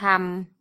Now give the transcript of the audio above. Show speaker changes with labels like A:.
A: ทำ